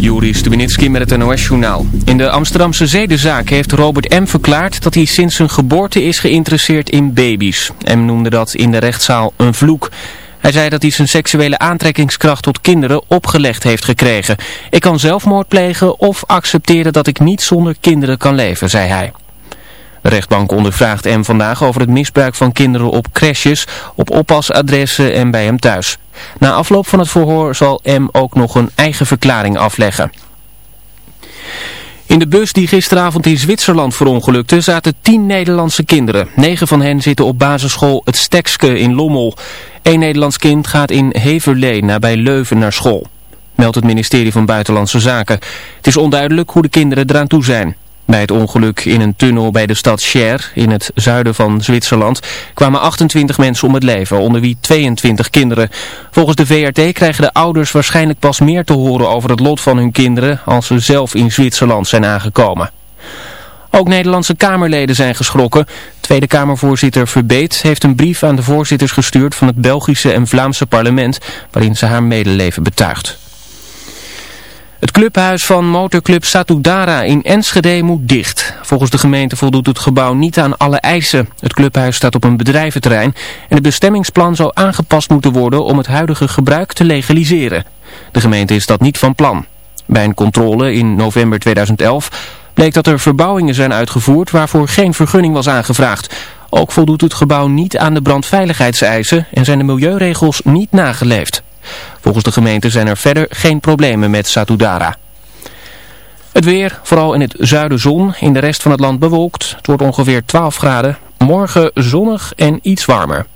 Juri Stubenitski met het NOS-journaal. In de Amsterdamse zedenzaak heeft Robert M. verklaard dat hij sinds zijn geboorte is geïnteresseerd in baby's. M. noemde dat in de rechtszaal een vloek. Hij zei dat hij zijn seksuele aantrekkingskracht tot kinderen opgelegd heeft gekregen. Ik kan zelfmoord plegen of accepteren dat ik niet zonder kinderen kan leven, zei hij. Rechtbank ondervraagt M vandaag over het misbruik van kinderen op crèches, op oppasadressen en bij hem thuis. Na afloop van het verhoor zal M ook nog een eigen verklaring afleggen. In de bus die gisteravond in Zwitserland verongelukte zaten tien Nederlandse kinderen. Negen van hen zitten op basisschool Het Stekske in Lommel. Eén Nederlands kind gaat in Heverlee nabij Leuven naar school. Meldt het ministerie van Buitenlandse Zaken. Het is onduidelijk hoe de kinderen eraan toe zijn. Bij het ongeluk in een tunnel bij de stad Cher in het zuiden van Zwitserland kwamen 28 mensen om het leven, onder wie 22 kinderen. Volgens de VRT krijgen de ouders waarschijnlijk pas meer te horen over het lot van hun kinderen als ze zelf in Zwitserland zijn aangekomen. Ook Nederlandse Kamerleden zijn geschrokken. Tweede Kamervoorzitter Verbeet heeft een brief aan de voorzitters gestuurd van het Belgische en Vlaamse parlement waarin ze haar medeleven betuigt. Het clubhuis van motorclub Satudara in Enschede moet dicht. Volgens de gemeente voldoet het gebouw niet aan alle eisen. Het clubhuis staat op een bedrijventerrein en het bestemmingsplan zou aangepast moeten worden om het huidige gebruik te legaliseren. De gemeente is dat niet van plan. Bij een controle in november 2011 bleek dat er verbouwingen zijn uitgevoerd waarvoor geen vergunning was aangevraagd. Ook voldoet het gebouw niet aan de brandveiligheidseisen en zijn de milieuregels niet nageleefd. Volgens de gemeente zijn er verder geen problemen met Satudara. Het weer, vooral in het zuiden zon, in de rest van het land bewolkt. Het wordt ongeveer 12 graden. Morgen zonnig en iets warmer.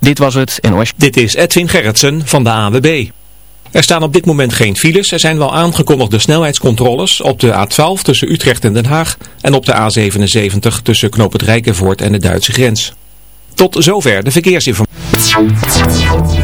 Dit was het NOS. Dit is Edwin Gerritsen van de AWB. Er staan op dit moment geen files. Er zijn wel aangekondigde snelheidscontroles op de A12 tussen Utrecht en Den Haag en op de A77 tussen Knoop het Rijkenvoort en de Duitse grens. Tot zover de verkeersinformatie.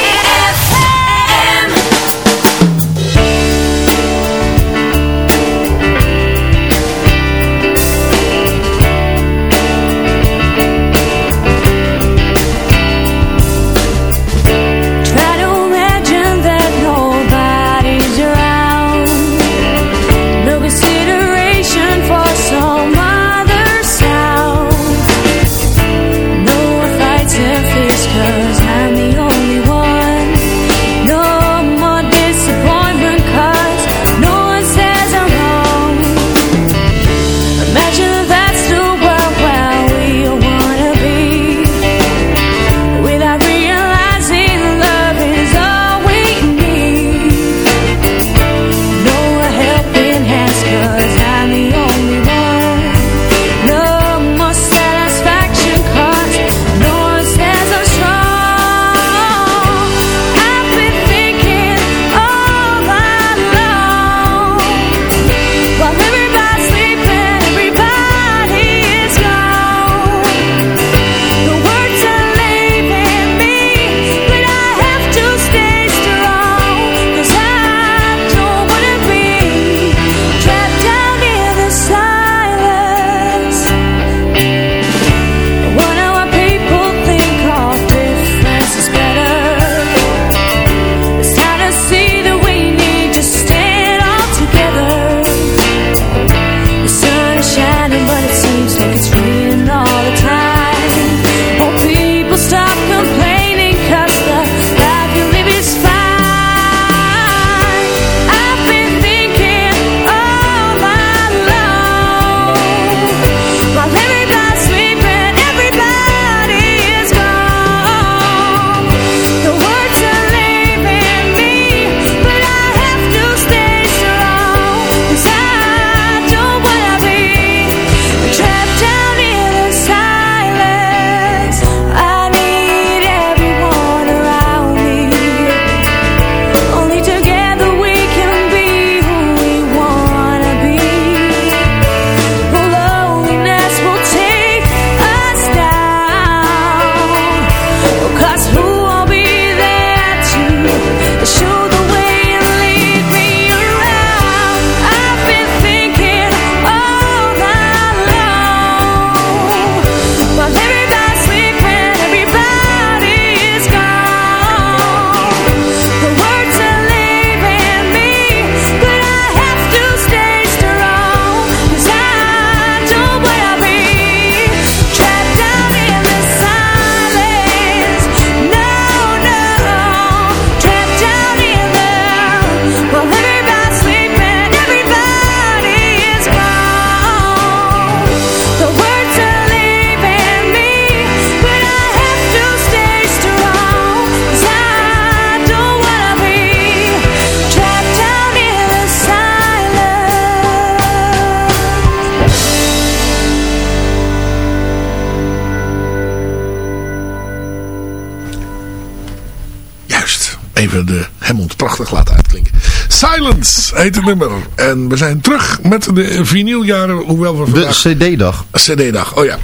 Heet het nummer. En we zijn terug met de vinyljaren, hoewel we De vandaag... CD-dag. CD-dag, oh ja.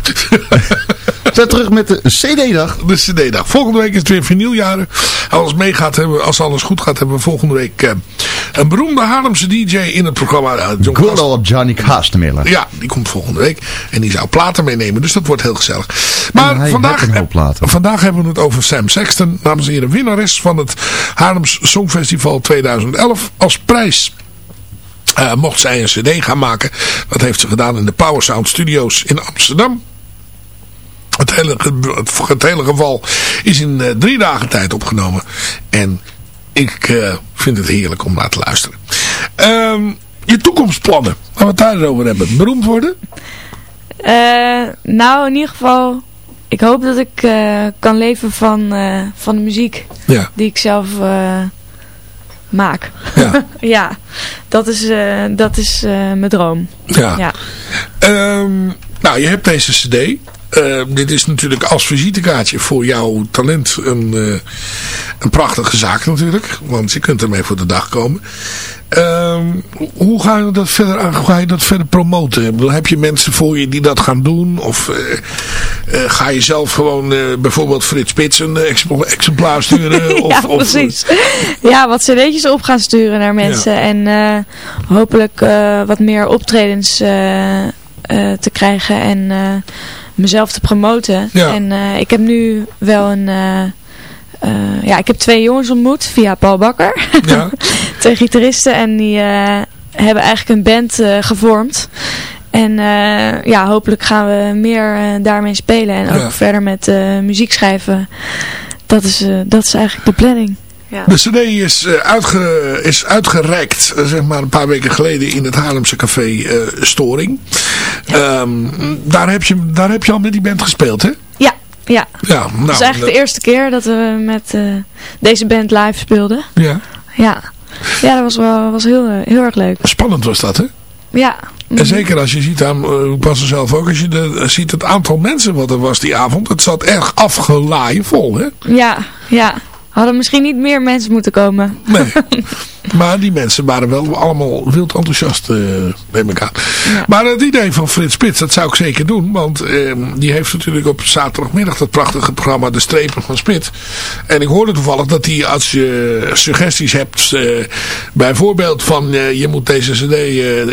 We zijn terug met de CD-dag. De CD-dag. Volgende week is het weer vinyljaren. Als, meegaat, hebben, als alles goed gaat, hebben we volgende week eh, een beroemde Haarlemse DJ in het programma. eh, John Good old Johnny Kastenmiller. Ja, die komt volgende week. En die zou platen meenemen, dus dat wordt heel gezellig. Maar vandaag, vandaag hebben we het over Sam Sexton. Dames en heren, winnares van het Haarlems Songfestival 2011 als prijs. Eh, mocht zij een cd gaan maken. Dat heeft ze gedaan in de Power Sound Studios in Amsterdam. Het hele, het, het hele geval is in eh, drie dagen tijd opgenomen. En ik eh, vind het heerlijk om naar te luisteren. Ehm, je toekomstplannen. Laten we het daarover hebben. Beroemd worden? Nou, in ieder geval, ik hoop dat ik kan leven van, van de muziek Ja. die ik zelf maak. Ja. ja, dat is, eh, dat is eh, mijn droom. Ja. Ja. Ehm, nou, je hebt deze cd. Eh, dit is natuurlijk als visitekaartje voor jouw talent een, eh, een prachtige zaak natuurlijk. Want je kunt ermee voor de dag komen. Ehm, hoe ga je dat verder ga je dat verder promoten? Ik bedoel, heb je mensen voor je die dat gaan doen? Of eh, ga je zelf gewoon bijvoorbeeld Frits Spits een exempla- exemplaar sturen? Ja, of, precies. ja, wat cd'tjes op gaan sturen naar mensen. En hopelijk wat meer optredens te krijgen en mezelf te promoten. Ja. En eh, ik heb nu wel een... eh, eh, ja, ik heb twee jongens ontmoet via Paul Bakker. Ja. twee gitaristen. En die hebben eigenlijk een band gevormd. En ja, hopelijk gaan we meer daarmee spelen. En ook Ja. verder met muziek schrijven. Dat is, dat is eigenlijk de planning. Ja. De cd is, eh, uitge, is uitgereikt, eh, zeg maar een paar weken geleden in het Haarlemse café eh, Storing. Ehm, daar, heb je, daar heb je al met die band gespeeld, hè? Ja, ja. Ja, nou, Het is eigenlijk de eerste keer dat we met deze band live speelden. Ja, Ja, ja dat was wel was heel, heel erg leuk. spannend was dat, hè? Ja. En zeker als je ziet, aan, ik was er zelf ook, als je de, ziet het aantal mensen wat er was die avond. Het zat erg afgelaaien vol, hè? Ja, ja. Hadden misschien niet meer mensen moeten komen. Nee. maar die mensen waren wel allemaal wild enthousiast, eh neem ik aan. Maar het idee van Frits Spits, dat zou ik zeker doen. Want eh, die heeft natuurlijk op zaterdagmiddag dat prachtige programma De Strepen van Spits. En ik hoorde toevallig dat hij als je suggesties hebt, eh, bijvoorbeeld van eh, je moet deze cd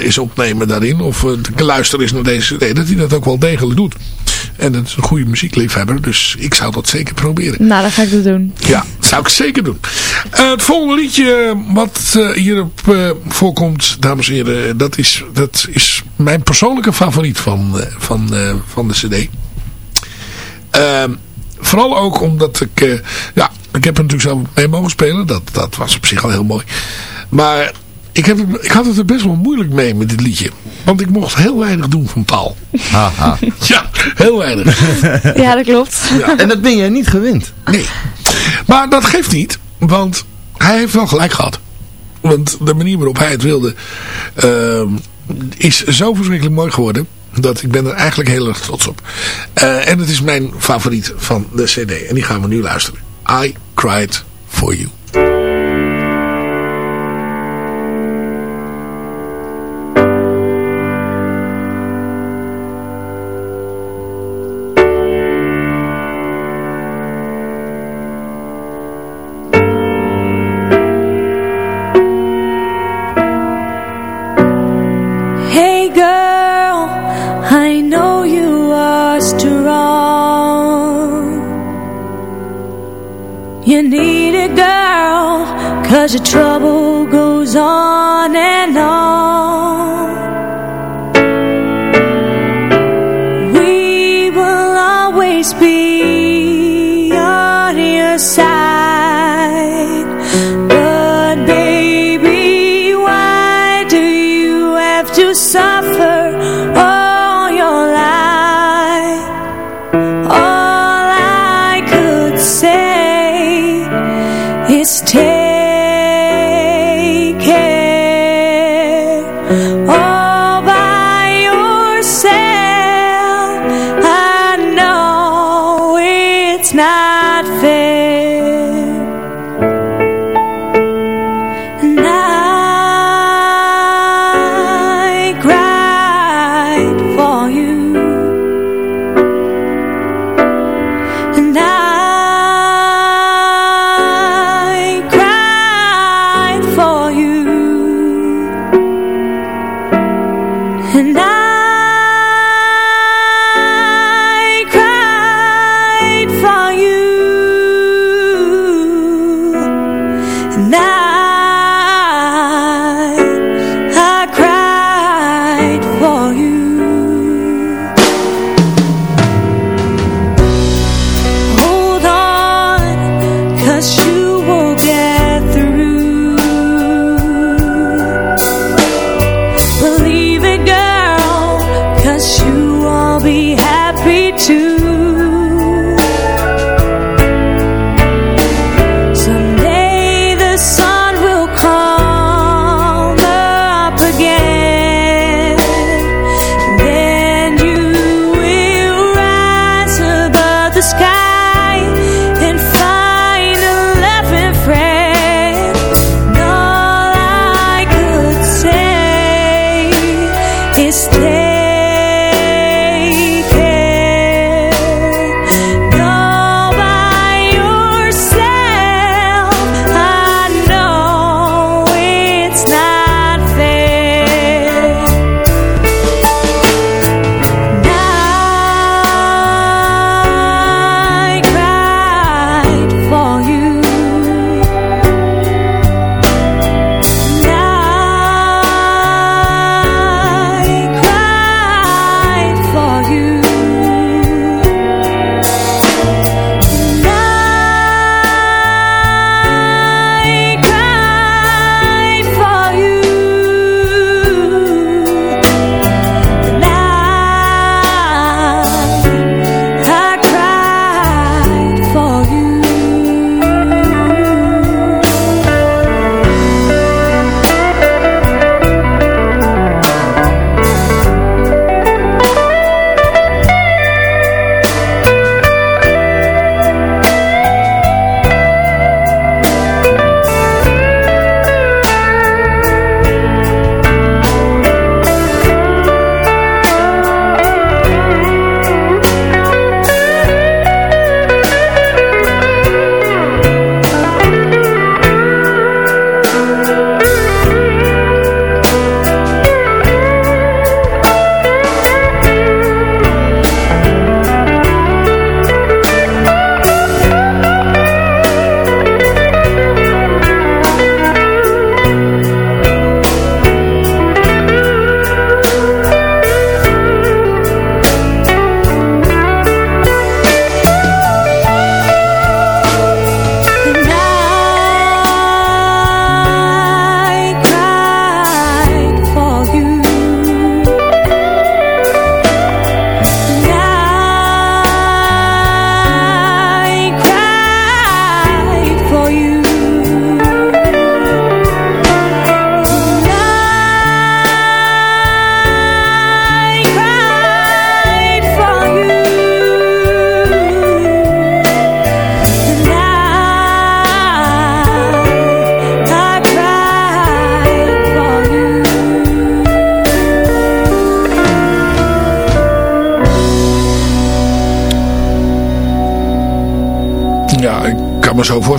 eens opnemen daarin. Of luister eens naar deze cd. Dat hij dat ook wel degelijk doet. En dat is een goede muziekliefhebber, dus ik zou dat zeker proberen. Nou, dan ga ik dat doen. Ja, dat zou ik zeker doen. Eh, het volgende liedje wat eh, hierop eh, voorkomt, dames en heren, dat is, dat is mijn persoonlijke favoriet van, eh, van, eh, van de cd. Ehm, vooral ook omdat ik, eh, ja, ik heb er natuurlijk zelf mee mogen spelen. Dat, dat was op zich al heel mooi. Maar ik, heb, ik had het er best wel moeilijk mee met dit liedje. Want ik mocht heel weinig doen van taal. Haha. Ja, heel weinig. Ja, dat klopt. En dat ben jij niet gewend. Nee. Maar dat geeft niet. Want hij heeft wel gelijk gehad. Want de manier waarop hij het wilde ehm, is zo verschrikkelijk mooi geworden. Dat ik ben er eigenlijk heel erg trots op. Eh, en het is mijn favoriet van de cd. En die gaan we nu luisteren. I Cried For You. a trouble.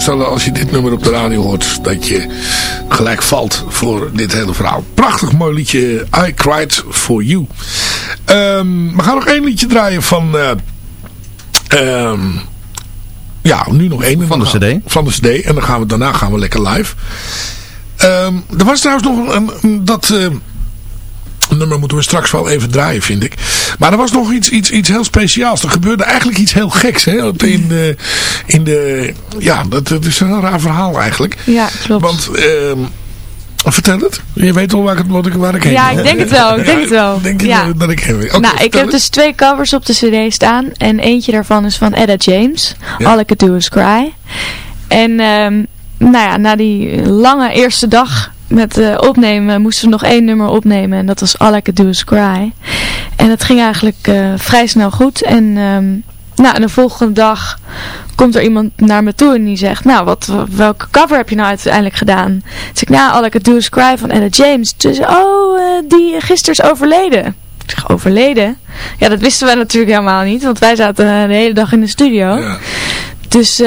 Voorstellen als je dit nummer op de radio hoort. Dat je gelijk valt voor dit hele verhaal. Prachtig mooi liedje. I Cried For You. Ehm, we gaan nog één liedje draaien van... eh, ehm, ja, nu nog één. Van de cd. Van de cd. En dan gaan we, daarna gaan we lekker live. Ehm, er was trouwens nog een... een dat... eh, nummer moeten we straks wel even draaien, vind ik. Maar er was nog iets, iets, iets heel speciaals. Er gebeurde eigenlijk iets heel geks hè, in de... In de ja, dat, dat is een heel raar verhaal eigenlijk. Ja, klopt. Want... ehm, vertel het. Je weet al waar ik, wat ik, waar ik heen Ja, ik denk het wel. Ik denk het wel. Denk je ja. dat ik heen nou, ik heb het. dus twee covers op de cd staan. En eentje daarvan is van Etta James. Ja. All I Could Do Is Cry. En ehm, nou ja, na die lange eerste dag met eh, opnemen moesten we nog één nummer opnemen. En dat was All I Could Do Is Cry. En het ging eigenlijk eh, vrij snel goed. En ehm, nou, en de volgende dag komt er iemand naar me toe en die zegt, nou, wat, welke cover heb je nou uiteindelijk gedaan? Dus ik, nou, All I Could Do Is Cry van Etta James. Dus, oh, eh, die gisteren is overleden. Ik zeg, overleden? Ja, dat wisten wij natuurlijk helemaal niet, want wij zaten de hele dag in de studio. Ja. Dus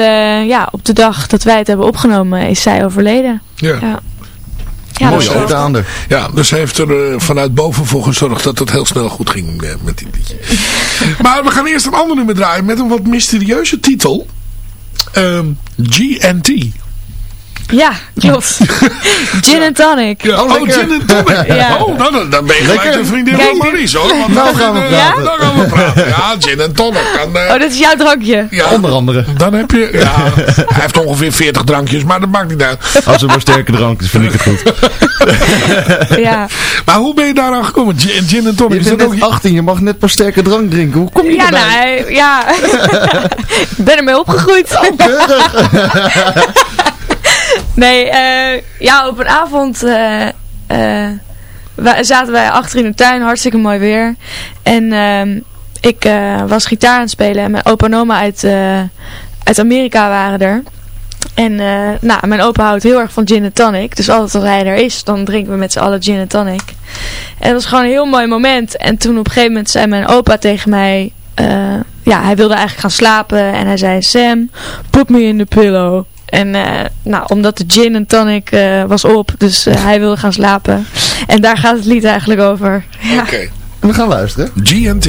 ja, op de dag dat wij het hebben opgenomen is zij overleden. Ja. Ja. Ja, de. Ja, dus hij heeft er eh, vanuit boven voor gezorgd dat het heel snel goed ging eh, met die liedje. maar we gaan eerst een ander nummer draaien met een wat mysterieuze titel. Ehm, GNT. Ja, klopt. Gin and tonic. Ja, oh, gin and tonic. Ja. Oh, nou, dan, dan ben je gelijk Lekker. een vriendin van Maries hoor. Want Nou dan gaan we eh, praten. Dan gaan we praten. Ja, gin and tonic. Dan, eh, Oh, dat is jouw drankje. ja, Onder andere. Dan heb je, ja, hij heeft ongeveer 40 drankjes, maar dat maakt niet uit. Als het maar sterke drank is, vind ik het goed. Ja, Maar hoe ben je daaraan gekomen? Gin, gin and tonic, Je is bent ook... net 18, je mag net pas sterke drank drinken. Hoe kom je ja, erbij? nou, ja. ik ben ermee opgegroeid. Nee, eh, ja, op een avond eh, eh, zaten wij achter in de tuin, hartstikke mooi weer. En ehm, ik was gitaar aan het spelen en mijn opa en oma uit, uit Amerika waren er. En nou, mijn opa houdt heel erg van gin en tonic. Dus altijd als hij er is, dan drinken we met z'n allen gin en tonic. En dat was gewoon een heel mooi moment. En toen op een gegeven moment zei mijn opa tegen mij... ja, hij wilde eigenlijk gaan slapen. En hij zei, Sam, put me in the pillow. En eh, nou, omdat de gin en tonic eh, was op. Dus eh, hij wilde gaan slapen. En daar gaat het lied eigenlijk over. Ja. Oké, We gaan luisteren. GNT.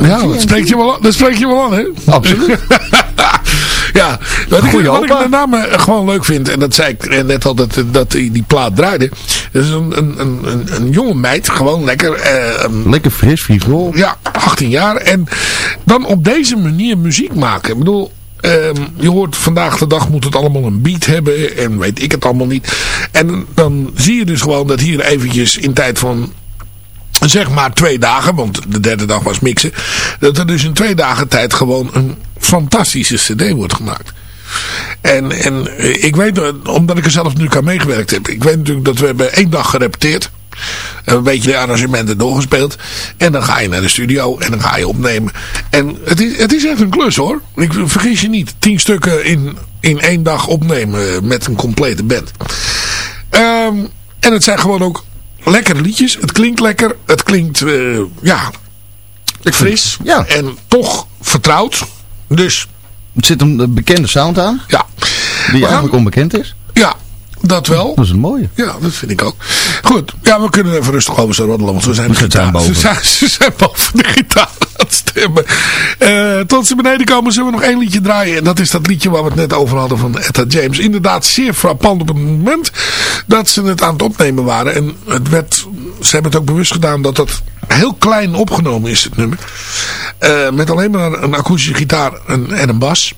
Ja, dat spreekt je wel, dat spreekt je wel aan, hè? Absoluut. ja, wat ik, wat ik met name gewoon leuk vind, en dat zei ik net al, dat, dat die, plaat draaide. Dat is een, een, een, een, een jonge meid, gewoon lekker, eh, Lekker fris, frivol. ja, 18 jaar. En dan op deze manier muziek maken. Ik bedoel, ehm, je hoort vandaag de dag moet het allemaal een beat hebben en weet ik het allemaal niet. En dan zie je dus gewoon dat hier eventjes in tijd van zeg maar twee dagen, want de derde dag was mixen. Dat er dus in twee dagen tijd gewoon een fantastische cd wordt gemaakt. En, en eh, ik weet, eh, omdat ik er zelf nu aan meegewerkt heb. Ik weet natuurlijk dat we hebben één dag gerepeteerd. Een beetje de arrangementen doorgespeeld. En dan ga je naar de studio en dan ga je opnemen. En het is, het is echt een klus hoor. Ik vergis je niet. Tien stukken in, in één dag opnemen met een complete band. Ehm, en het zijn gewoon ook lekkere liedjes. Het klinkt lekker. Het klinkt, eh, ja, fris. Ja. En toch vertrouwd. Dus, Er zit een eh, bekende sound aan, ja. die gaan- eigenlijk onbekend is. Ja, dat wel. Dat is een mooie. Ja, dat vind ik ook. Goed, ja, we kunnen even rustig over zo roddelen, want we zijn, de Ze zijn gitaar- boven. Ze zijn, ze zijn boven de gitaar het stemmen. Eh, tot ze beneden komen zullen we nog één liedje draaien. En dat is dat liedje waar we het net over hadden van Etta James. Inderdaad zeer frappant op het moment dat ze het aan het opnemen waren. En het werd, ze hebben het ook bewust gedaan dat dat heel klein opgenomen is, het nummer. Eh, met alleen maar een akoestische gitaar en, en een bas.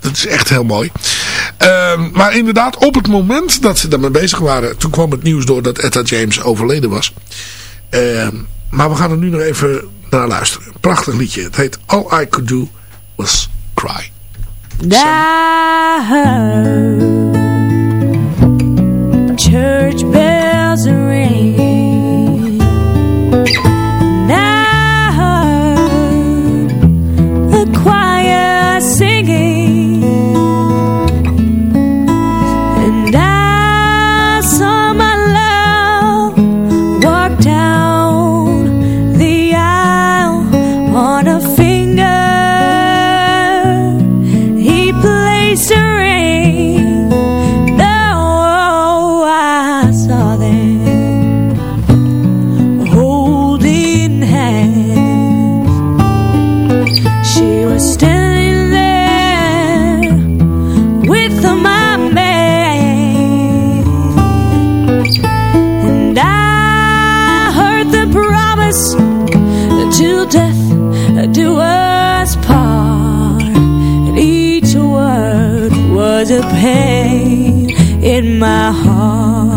Dat is echt heel mooi. Ehm, maar inderdaad, op het moment dat ze daarmee bezig waren... toen kwam het nieuws door dat Etta James overleden was. Maar we gaan er nu nog even naar luisteren. Prachtig liedje. Het heet All I Could Do Was Cry. Church bells promise till death do us part. And each word was a pain in my heart.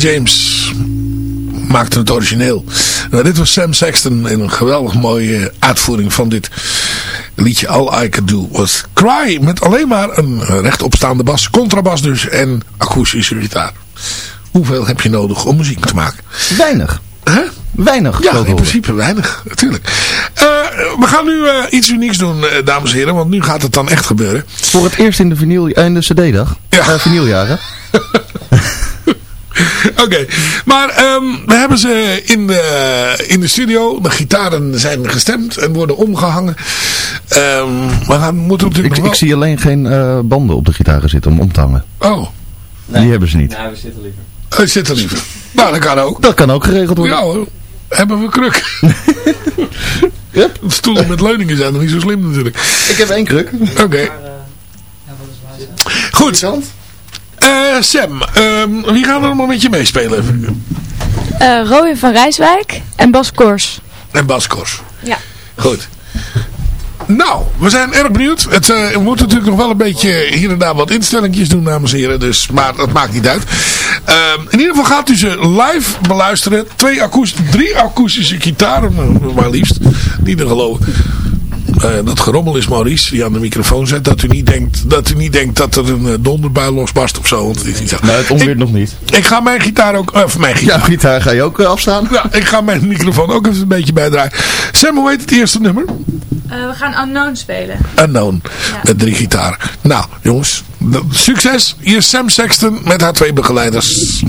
James maakte het origineel. Nou, dit was Sam Sexton in een geweldig mooie uitvoering van dit liedje All I Could Do Was Cry. Met alleen maar een rechtopstaande bas, contrabas dus en akoestische gitaar. Hoeveel heb je nodig om muziek te maken? Weinig. Huh? Weinig. Ja, in principe weinig, natuurlijk. Uh, we gaan nu uh, iets unieks doen, uh, dames en heren, want nu gaat het dan echt gebeuren. Voor het eerst in de, vinyl, in de cd-dag? Ja. vinyljaren. Oké, okay. maar um, we hebben ze in de, in de studio. De gitaren zijn gestemd en worden omgehangen. Um, we gaan, moeten natuurlijk ik, nog wel... ik zie alleen geen uh, banden op de gitaren zitten om om te hangen. Oh. Nee. Die hebben ze niet. Nee, we zitten liever. We zitten liever. Nou, dat kan ook. Dat kan ook geregeld worden. Ja hoor. Hebben we kruk. yep. Stoelen met leuningen zijn nog niet zo slim natuurlijk. Ik heb één kruk. Oké. Okay. Goed. Uh, Sam, um, wie gaan er allemaal met je meespelen? Uh, Robin van Rijswijk en Bas Kors. En Bas Kors. Ja. Goed. Nou, we zijn erg benieuwd. Het, uh, we moeten natuurlijk nog wel een beetje hier en daar wat instellingjes doen, dames en heren. Dus, maar dat maakt niet uit. Uh, in ieder geval gaat u ze live beluisteren. Twee akoest drie akoestische gitaren, maar liefst. Niet te geloven. Uh, dat gerommel is Maurice die aan de microfoon zet. Dat u niet denkt dat, u niet denkt dat er een uh, donderbui losbarst of zo. Want het is niet zo. Nee, het onweert nog niet. Ik ga mijn gitaar ook... Uh, mijn gitaar. Ja, gitaar ga je ook afstaan. Ja, ik ga mijn microfoon ook even een beetje bijdraaien. Sam, hoe heet het eerste nummer? we gaan Unknown spelen. Unknown. Ja. Met drie gitaren. Nou, jongens. Succes. Hier is Sam Sexton met haar twee begeleiders.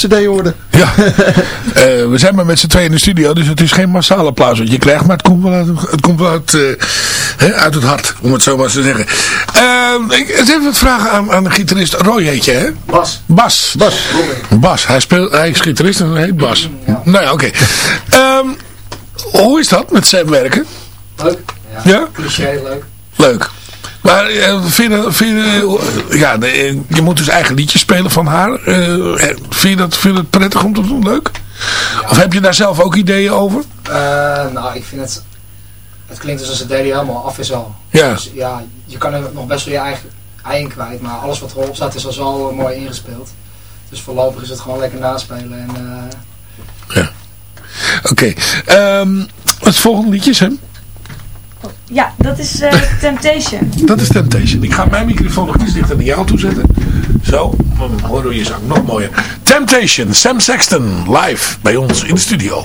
De cd hoorde. Ja, Eh, we zijn maar met z'n tweeën in de studio, dus het is geen massaal applaus wat je krijgt, maar het komt wel uit het, komt wel uit, eh, hè, uit het hart, om het zo maar te zeggen. Eh, ik eens even wat vragen aan, aan de gitarist. Roy heet je, hè? Bas. Bas. Bas. Bas. Hij, speelt, hij is gitarist en hij heet Bas. Nou ja, oké. Ehm, hoe is dat met zijn werken? Leuk. Ja? Cliché, leuk. Leuk. Maar vind je, vind je, ja, je moet dus eigen liedjes spelen van haar. Vind, je dat, vind je dat prettig om te doen? Leuk? Of heb je daar zelf ook ideeën over? Eh, nou, ik vind het... Het klinkt alsof een CD die helemaal af is al. Ja. Dus ja, je kan er nog best wel je eigen, eigen kwijt. Maar alles wat erop staat is al zo eh, mooi ingespeeld. Dus voorlopig is het gewoon lekker naspelen. En, eh, Oké. Ehm, het volgende liedje is hem. Ja, dat is eh, Temptation. Dat is Temptation. Ik ga mijn microfoon nog iets dichter naar jou toe zetten. Zo, dan horen we je zang nog mooier. Temptation, Sam Sexton, live bij ons in de studio.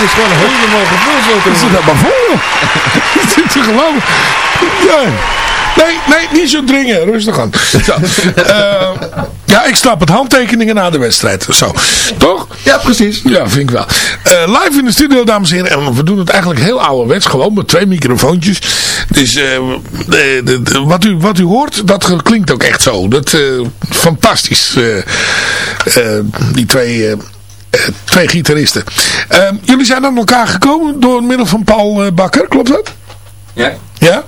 Gasthuisplein is gewoon helemaal gevuld. Het zit helemaal vol, joh. Het is te geloven. Ja. Nee, nee, niet zo dringen. Rustig aan. Zo. Eh, ja, ik snap het. Handtekeningen na de wedstrijd. Zo. Toch? Ja, precies. Ja, vind ik wel. Eh, live in de studio, dames en heren. En we doen het eigenlijk heel ouderwets. Gewoon met twee microfoontjes. Dus eh, de, de, de- wat, u, wat u hoort, dat klinkt ook echt zo. Dat, eh, fantastisch. Eh, eh, die twee... eh, eh, twee gitaristen. Eh, jullie zijn aan elkaar gekomen door middel van Paul eh, Bakker, klopt dat? Ja. Ja?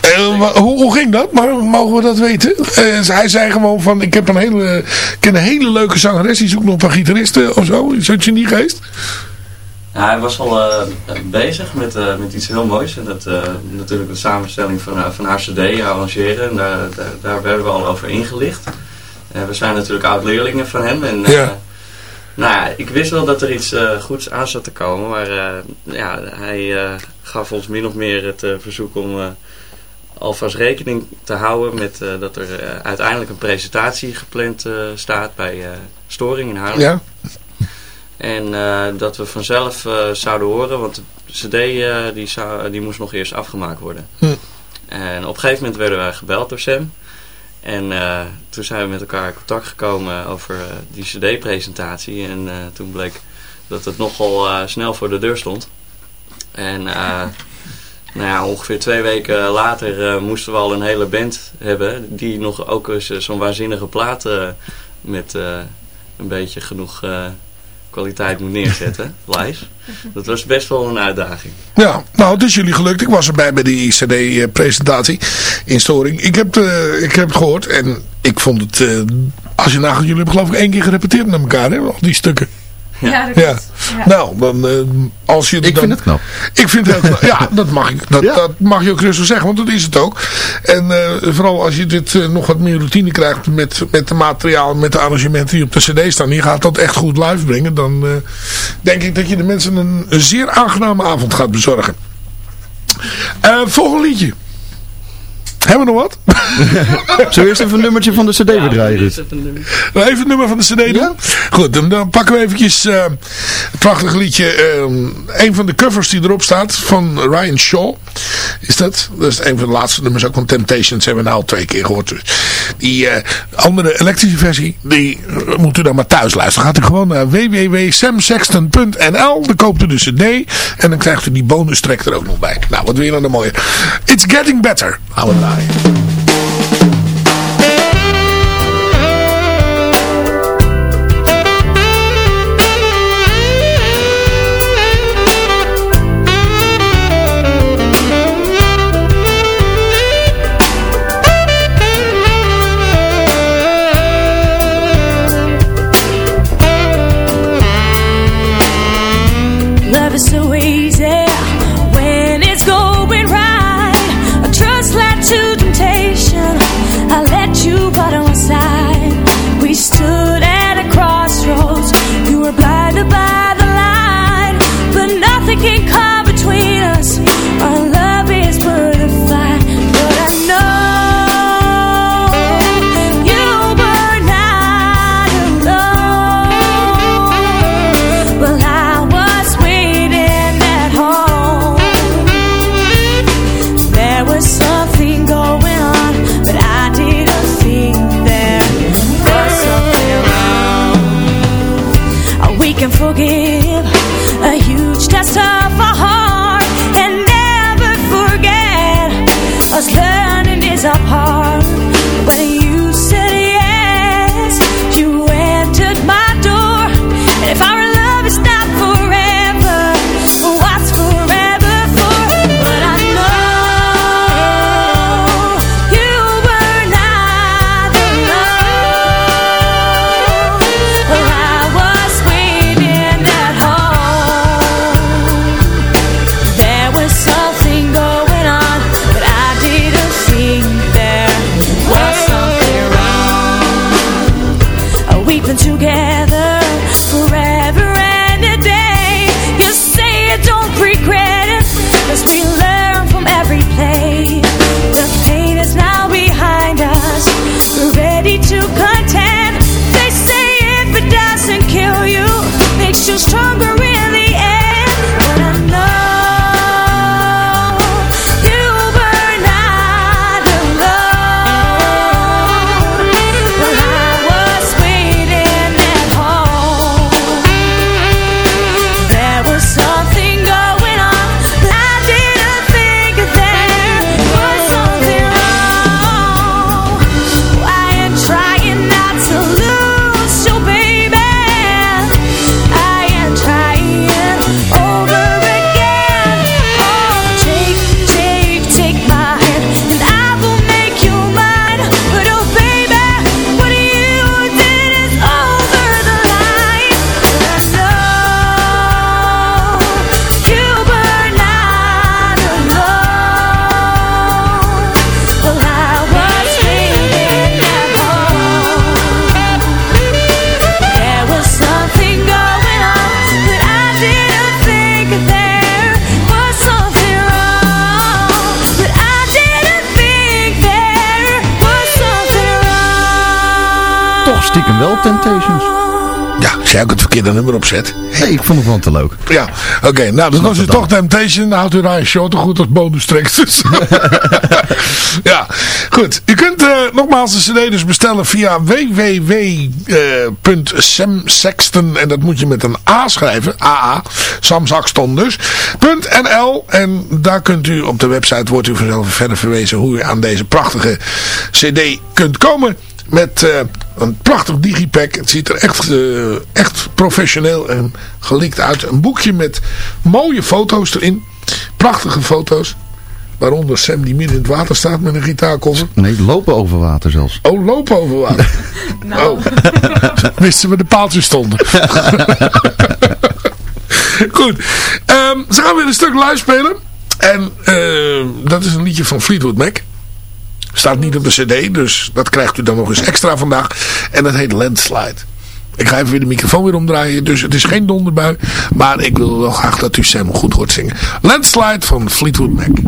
Eh, wa- hoe, hoe ging dat? Maar mogen we dat weten? Eh, hij zei gewoon van, ik heb een hele, ik ken een hele leuke zangeres, die zoekt nog een gitaristen of zo. Is dat je niet geweest? Ja, hij was al eh, bezig met, eh, met iets heel moois. En dat natuurlijk de samenstelling van, van haar cd arrangeren. En daar, daar, daar, werden we al over ingelicht. We zijn natuurlijk oud-leerlingen van hem. En, ja. Nou ja, ik wist wel dat er iets goeds aan zat te komen. Maar ja, hij gaf ons min of meer het verzoek om alvast rekening te houden met dat er uiteindelijk een presentatie gepland staat bij Storing in Haarlem. Ja. En dat we vanzelf zouden horen, want de cd die, zou, die moest nog eerst afgemaakt worden. Hm. En op een gegeven moment werden wij gebeld door Sam. En toen zijn we met elkaar in contact gekomen over die cd-presentatie. En toen bleek dat het nogal snel voor de deur stond. En nou ja, ongeveer twee weken later uh, moesten we al een hele band hebben. Die nog ook eens uh, zo'n waanzinnige plaat uh, met een beetje genoeg kwaliteit moet neerzetten. live. Dat was best wel een uitdaging. Ja, nou het is jullie gelukt. Ik was erbij bij die cd-presentatie in Storing. Ik heb, ik heb het gehoord en ik vond het... als je nagaat, jullie hebben geloof ik één keer gerepeteerd met elkaar, hè? Al die stukken. Ja, dat ja. ja. Nou, dan, uh, als je Ik dan, vind het knap. Ik vind het heel knap. Ja, dat mag, ik, dat, Ja. dat mag je ook rustig zeggen, want dat is het ook. En uh, vooral als je dit uh, nog wat meer routine krijgt met, met de materiaal, met de arrangementen die op de cd staan. Je gaat dat echt goed live brengen. Dan uh, denk ik dat je de mensen een, een zeer aangename avond gaat bezorgen. Uh, volgende liedje. Hebben we nog wat? Zullen we eerst even een nummertje van de cd weer draaien? Ruud? Nog Even het nummer van de cd doen? Goed, dan, dan pakken we eventjes uh, het prachtige liedje. Um, een van de covers die erop staat van Ryan Shaw. Is dat? Dat is een van de laatste nummers ook van Temptations. Hebben we nou al twee keer gehoord. Dus die uh, andere elektrische versie, die uh, moet u dan maar thuis luisteren. Gaat u gewoon naar www.samsexton.nl. Dan koopt u de cd. En dan krijgt u die bonus track er ook nog bij. Nou, wat wil je nou de mooie? It's Getting Better. Gaan we draaien. Wel Temptations. Ja, als jij ook het verkeerde nummer opzet. Nee, ik vond het wel te leuk. Ja, oké. nou, dan was het toch Temptation. Dan houdt u Ryan Short toch goed als bonus track. Dus. ja, goed. U kunt uh, nogmaals de cd dus bestellen via www.samsexton en dat moet je met een A schrijven. AA. Sam Saxton dus. .nl en daar kunt u op de website wordt u vanzelf verder verwezen hoe u aan deze prachtige cd kunt komen met uh, een prachtig digipack. Het ziet er echt, uh, echt professioneel en gelikt uit. Een boekje met mooie foto's erin. Prachtige foto's. Waaronder Sam die midden in het water staat met een gitaarkoffer. Nee, lopen over water zelfs. Oh, lopen over water. nou. Oh. Wisten we de paaltjes stonden. Goed. Um, ze gaan weer een stuk live spelen. En uh, dat is een liedje van Fleetwood Mac. Staat niet op de cd, dus dat krijgt u dan nog eens extra vandaag. En dat heet Landslide. Ik ga even weer de microfoon weer omdraaien, dus het is geen donderbui. Maar ik wil wel graag dat u Sam goed hoort zingen. Landslide van Fleetwood Mac.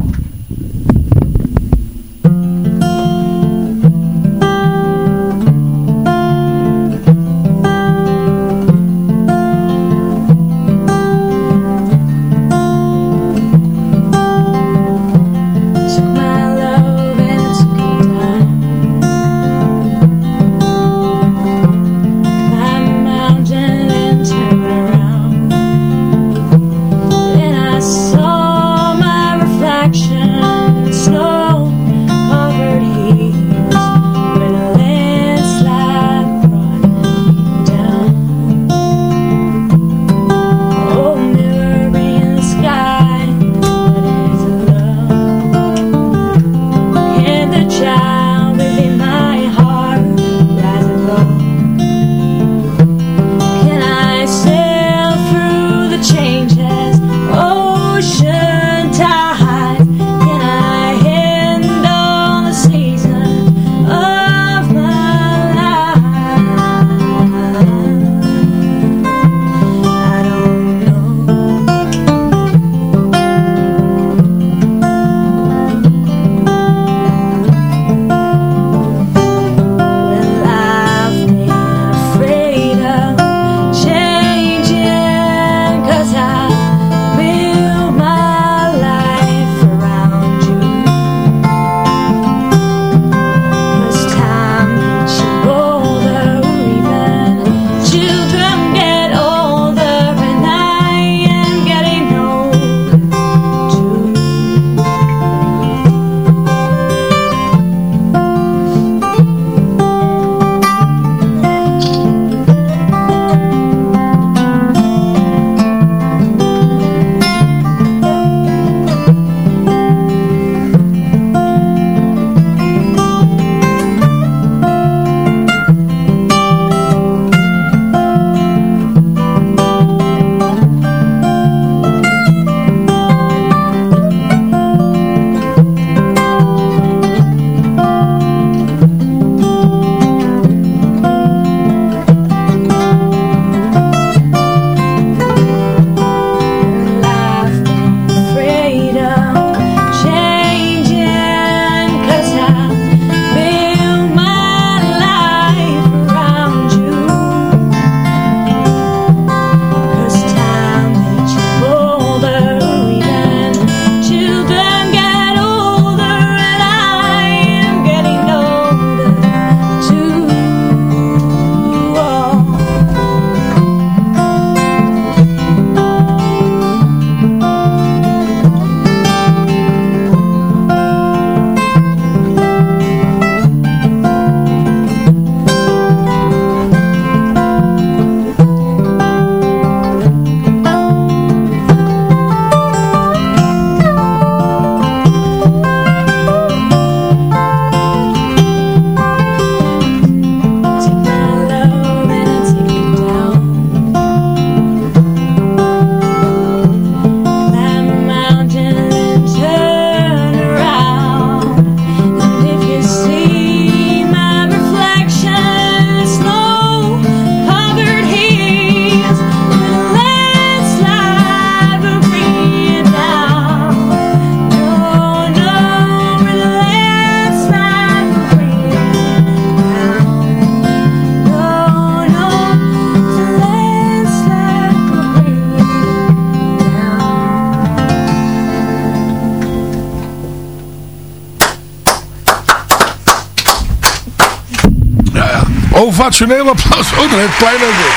Ovationeel applaus. Oh, dat heeft klein ook weer.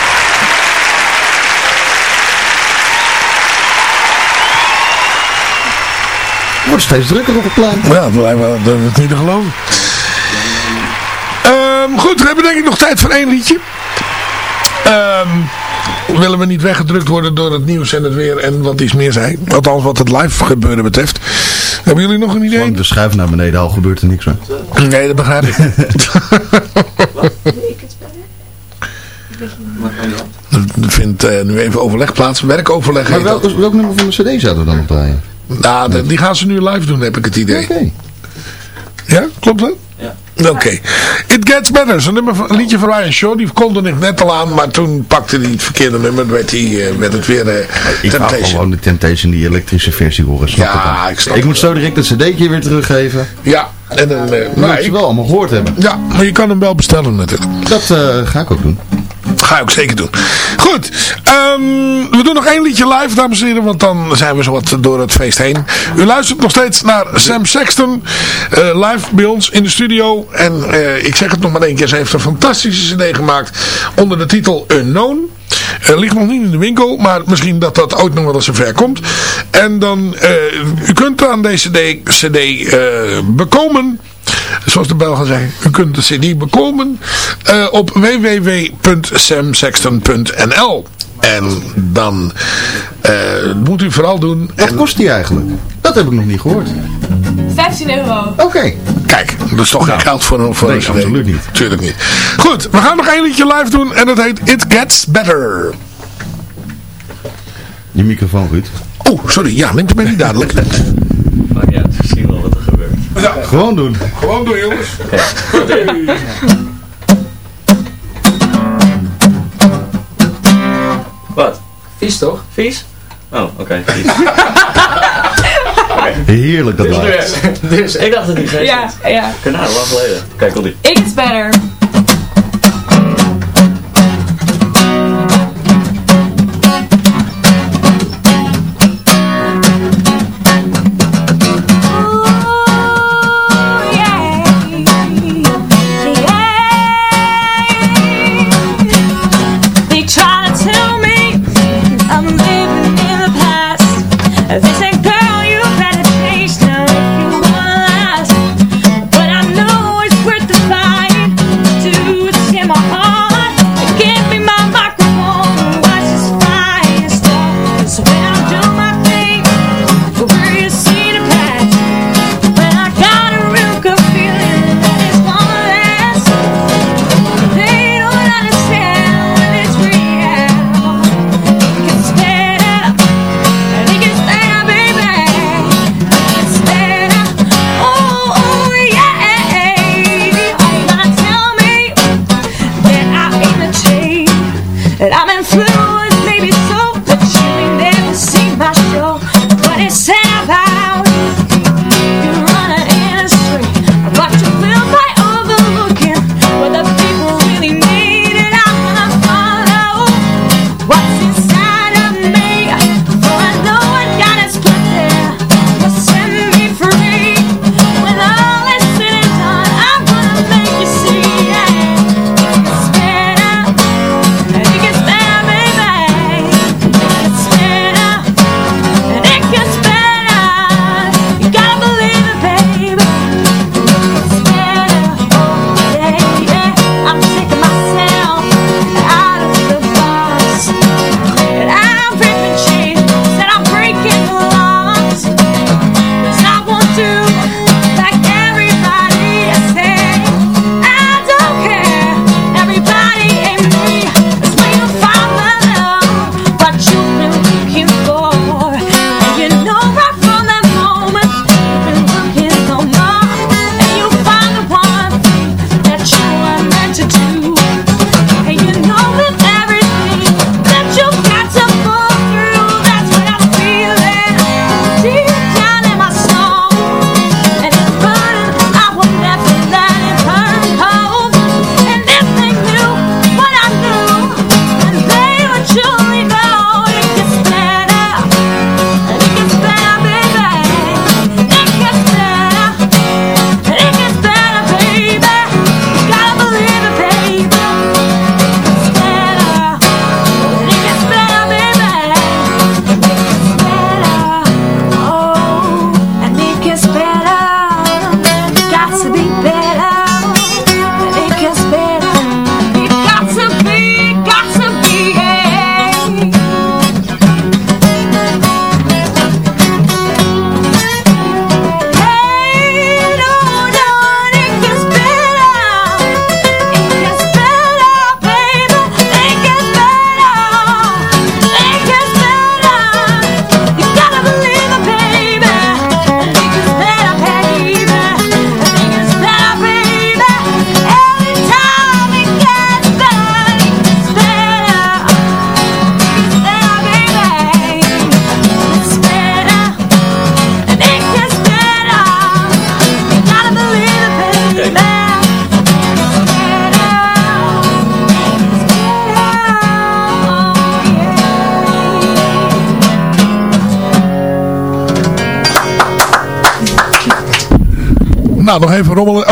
Het wordt steeds drukker op het plein. Ja, dat, lijkt me- dat is niet te geloven. Ehm, goed, we hebben denk ik nog tijd voor één liedje. Ehm, willen we niet weggedrukt worden door het nieuws en het weer en wat iets meer zijn. Althans wat het live gebeuren betreft. Hebben jullie nog een idee? Gewoon de schuif naar beneden, al gebeurt er niks meer. Nee, dat begrijp ik. Er vindt eh, nu even overleg plaats. Werkoverleg Maar dat. welk, welk nummer van de cd zouden we dan op draaien? Nou, de- die gaan ze nu live doen, heb ik het idee. Oké. Ja, klopt dat? Ja. Oké. It Gets Better, een, nummer van, een liedje van Ryan Shaw. Die kondigde ik net al aan, maar toen pakte hij het verkeerde nummer. Werd, hij, eh, werd het weer eh Ik ga Temptation. gewoon de Temptation, die elektrische versie horen. Snap Ja, het ik snap Ik het moet zo direct het cd'tje weer teruggeven. Ja, en dan, eh, Maar ze ik- wel allemaal gehoord hebben. ja, maar je kan hem wel bestellen natuurlijk. Dat eh, ga ik ook doen. Ga ik zeker doen. Goed, ehm, we doen nog één liedje live, dames en heren, want dan zijn we zo wat door het feest heen. U luistert nog steeds naar Sam Sexton, eh, live bij ons in de studio. En eh, ik zeg het nog maar één keer, ze heeft een fantastische cd gemaakt onder de titel Unknown. Eh, ligt nog niet in de winkel, maar misschien dat dat ooit nog wel eens zover komt. En dan, u kunt aan deze cd, CD bekomen, zoals de Belgen zeggen, u kunt de cd bekomen eh, op www.samsexton.nl En dan eh, moet u vooral doen... Wat kost die eigenlijk? Dat heb ik nog niet gehoord. 15 euro. Oké. Kijk, dat is toch geen geld voor een voor Nee, een CD? absoluut niet. Tuurlijk niet. Goed, we gaan nog één liedje live doen en dat heet It Gets Better. Je microfoon, Ruud. Oh, sorry, ja, neemt u mij niet dadelijk. Maar ja, we zien wel wat er gebeurt. Ja, Gewoon doen. gewoon doen jongens. Wat? Vies toch? Vies? Oh, oké, vies. Heerlijk dat dus, dus ik dacht dat die geest Ja, ja. Nou, lang geleden. Kijk, komt die. It gets better.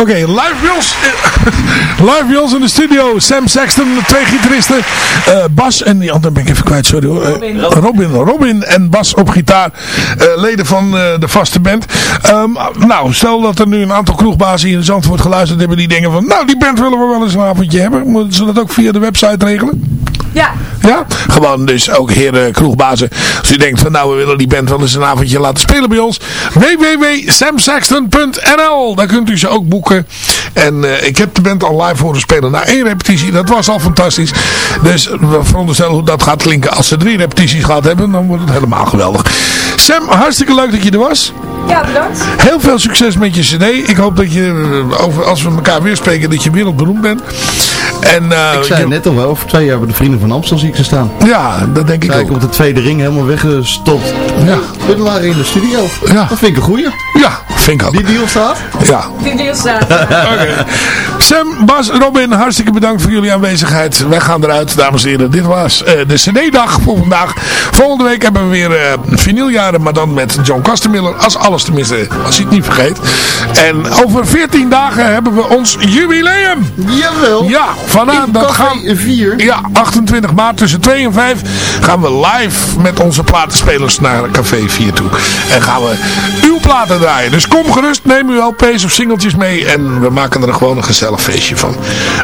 Oké, live bij ons. live in de studio. Sam Sexton, twee gitaristen. eh, Bas en die andere ben ik even kwijt, sorry hoor. Eh, Robin. Robin. En Bas op gitaar. Eh, leden van eh, de vaste band. Ehm, nou, stel dat er nu een aantal kroegbazen hier in Zandvoort geluisterd hebben. Die denken van, nou die band willen we wel eens een avondje hebben. Moeten ze dat ook via de website regelen? Ja. Ja, gewoon dus ook heren kroegbazen. Als u denkt van nou we willen die band wel eens een avondje laten spelen bij ons. www.samsaxton.nl Daar kunt u ze ook boeken. En eh, ik heb de band al live horen spelen na één repetitie. Dat was al fantastisch. Dus we veronderstellen hoe dat gaat klinken. Als ze drie repetities gehad hebben, dan wordt het helemaal geweldig. Sam, hartstikke leuk dat je er was. Ja, bedankt. Heel veel succes met je cd. Ik hoop dat je, eh, over, als we elkaar weer spreken, dat je wereldberoemd bent. En, eh, Ik zei je- net al wel, over twee jaar hebben de vrienden van Amstel zie Ja, dat denk ik Kijk, ook. op de tweede ring helemaal weggestopt. Ja. We waren in de studio. Ja. Dat vind ik een goeie. Ja, vind ik ook. Die deal staat. Ja. Die deal staat. Oké. Sam, Bas, Robin, hartstikke bedankt voor jullie aanwezigheid. Wij gaan eruit, dames en heren. Dit was eh, de CD-dag voor vandaag. Volgende week hebben we weer eh vinyljaren, maar dan met John Castermiller. Als alles tenminste, als je het niet vergeet. En over 14 dagen hebben we ons jubileum. Jawel. Ja, In dat Café gaan... 4. Ja, 28 maart tussen 2 en 5 gaan we live met onze platenspelers naar Café 4 toe. En gaan we uw platen draaien. Dus kom gerust, neem uw LP's of singeltjes mee en we maken er gewoon een gezellig feestje van.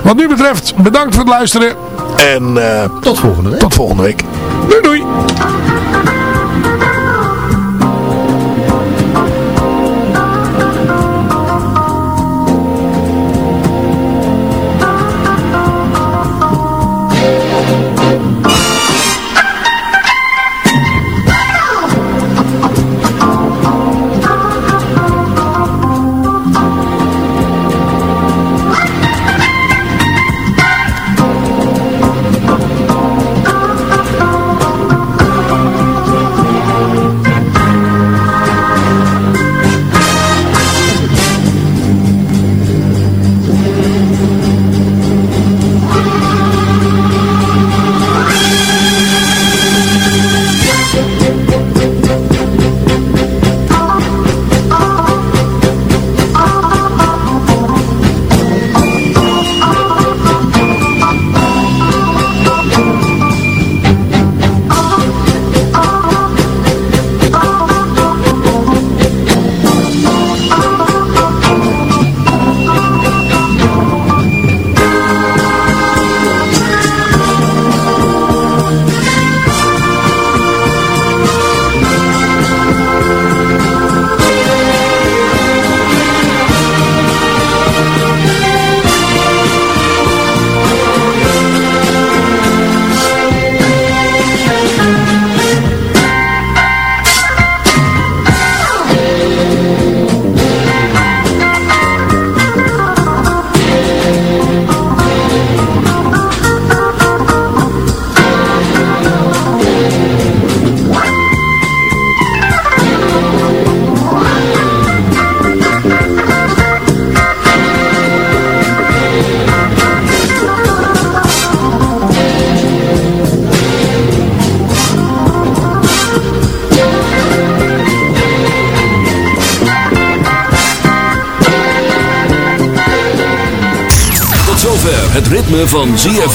Wat nu betreft, bedankt voor het luisteren en eh, Tot volgende week. tot volgende week. Doei doei!